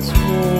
what's warm.